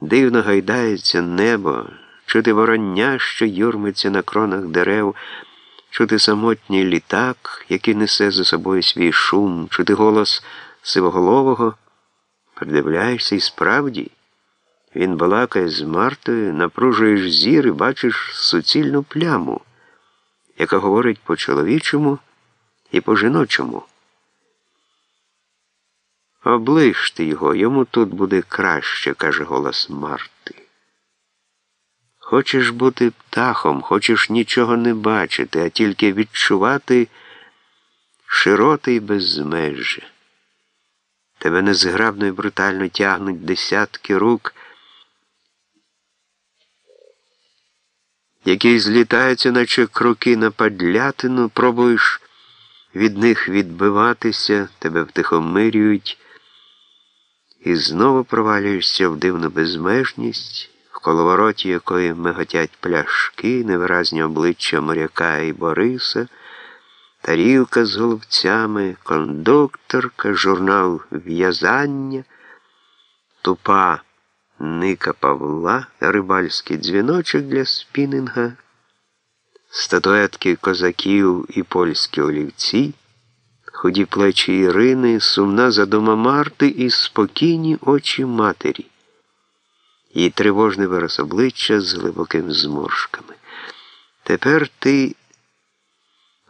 Дивно гайдається небо, чути вороння, що юрмиться на кронах дерев, чути самотній літак, який несе за собою свій шум, чути голос сивоголового. Придивляєшся і справді. Він балакає з Мартою, напружуєш зір і бачиш суцільну пляму, яка говорить по чоловічому і по жіночому. Оближте його, йому тут буде краще, каже голос Марти. Хочеш бути птахом, хочеш нічого не бачити, а тільки відчувати широти й безмежжя. Тебе незграбно і брутально тягнуть десятки рук, які злітаються, наче кроки на падлятину, пробуєш від них відбиватися, тебе втихомирюють і знову провалюєшся в дивну безмежність, в коловороті якої миготять пляшки, невиразні обличчя моряка і Бориса, тарілка з голубцями, кондукторка, журнал в'язання, тупа ника Павла, рибальський дзвіночок для спінінга, статуетки козаків і польські олівці худі плечі Ірини, сумна задума Марти і спокійні очі матері, її тривожний вираз обличчя з глибокими зморшками. Тепер ти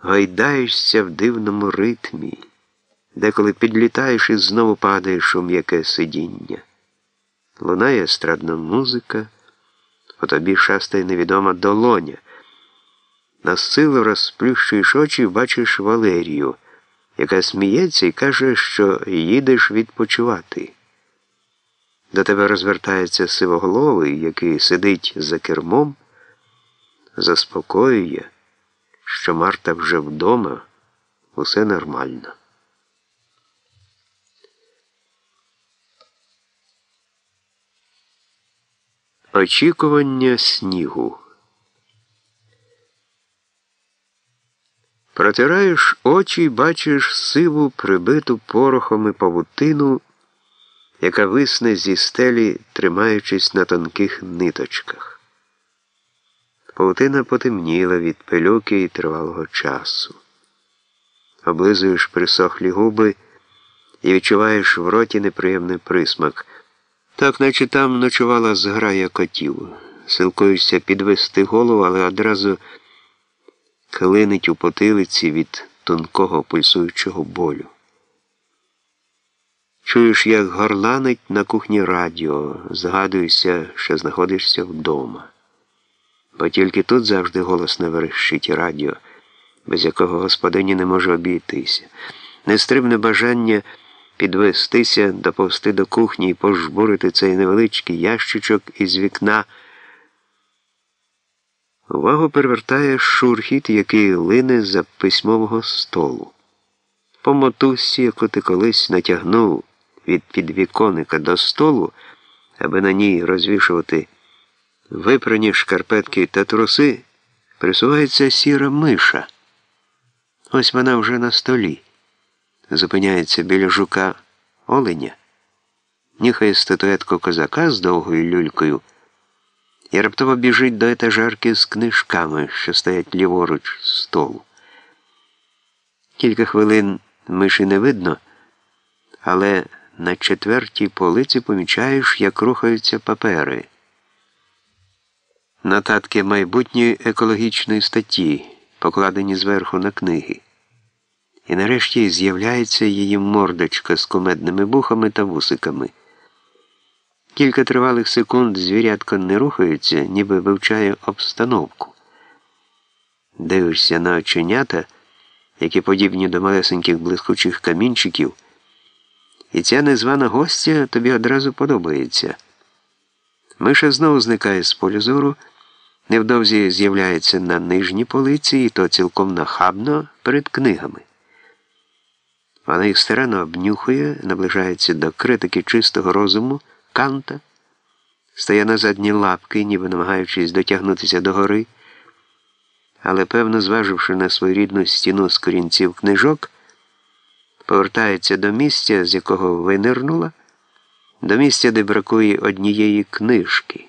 гайдаєшся в дивному ритмі, деколи підлітаєш і знову падаєш у м'яке сидіння. Лунає естрадна музика, по тобі шастає невідома долоня. На силу розплющуєш очі бачиш Валерію яка сміється і каже, що їдеш відпочивати. До тебе розвертається сивоголовий, який сидить за кермом, заспокоює, що Марта вже вдома, усе нормально. Очікування снігу. Протираєш очі і бачиш сиву, прибиту порохом і павутину, яка висне зі стелі, тримаючись на тонких ниточках. Павутина потемніла від пилюки і тривалого часу. Облизуєш присохлі губи і відчуваєш в роті неприємний присмак. Так, наче там ночувала зграя котів. Силкуєшся підвести голову, але одразу клинить у потилиці від тонкого пульсуючого болю. Чуєш, як горланить на кухні радіо, згадуєшся, що знаходишся вдома. Бо тільки тут завжди голосно верещить радіо, без якого господині не може обійтися. Нестримне бажання підвестися, доповсти до кухні і пожбурити цей невеличкий ящичок із вікна. Увагу привертає шурхіт, який лине за письмового столу. По мотузці, яку ти колись натягнув від підвіконника до столу, аби на ній розвішувати випрані шкарпетки та труси, присувається сіра миша. Ось вона вже на столі. Зупиняється біля жука оленя, ніхає статуетку козака з довгою люлькою і раптово біжить до етажерки з книжками, що стоять ліворуч столу. Кілька хвилин миші не видно, але на четвертій полиці помічаєш, як рухаються папери. Нотатки майбутньої екологічної статті, покладені зверху на книги. І нарешті з'являється її мордочка з кумедними бухами та вусиками. Кілька тривалих секунд звірятко не рухається, ніби вивчає обстановку. Дивишся на оченята, які подібні до малесеньких блискучих камінчиків, і ця незвана гостя тобі одразу подобається. Миша знову зникає з полю зору, невдовзі з'являється на нижній полиці, і то цілком нахабно перед книгами. Вона їх старанно обнюхує, наближається до критики чистого розуму. Канта, стає на задні лапки, ніби намагаючись дотягнутися до гори, але, певно, зваживши на свою рідну стіну з корінців книжок, повертається до місця, з якого винирнула, до місця, де бракує однієї книжки.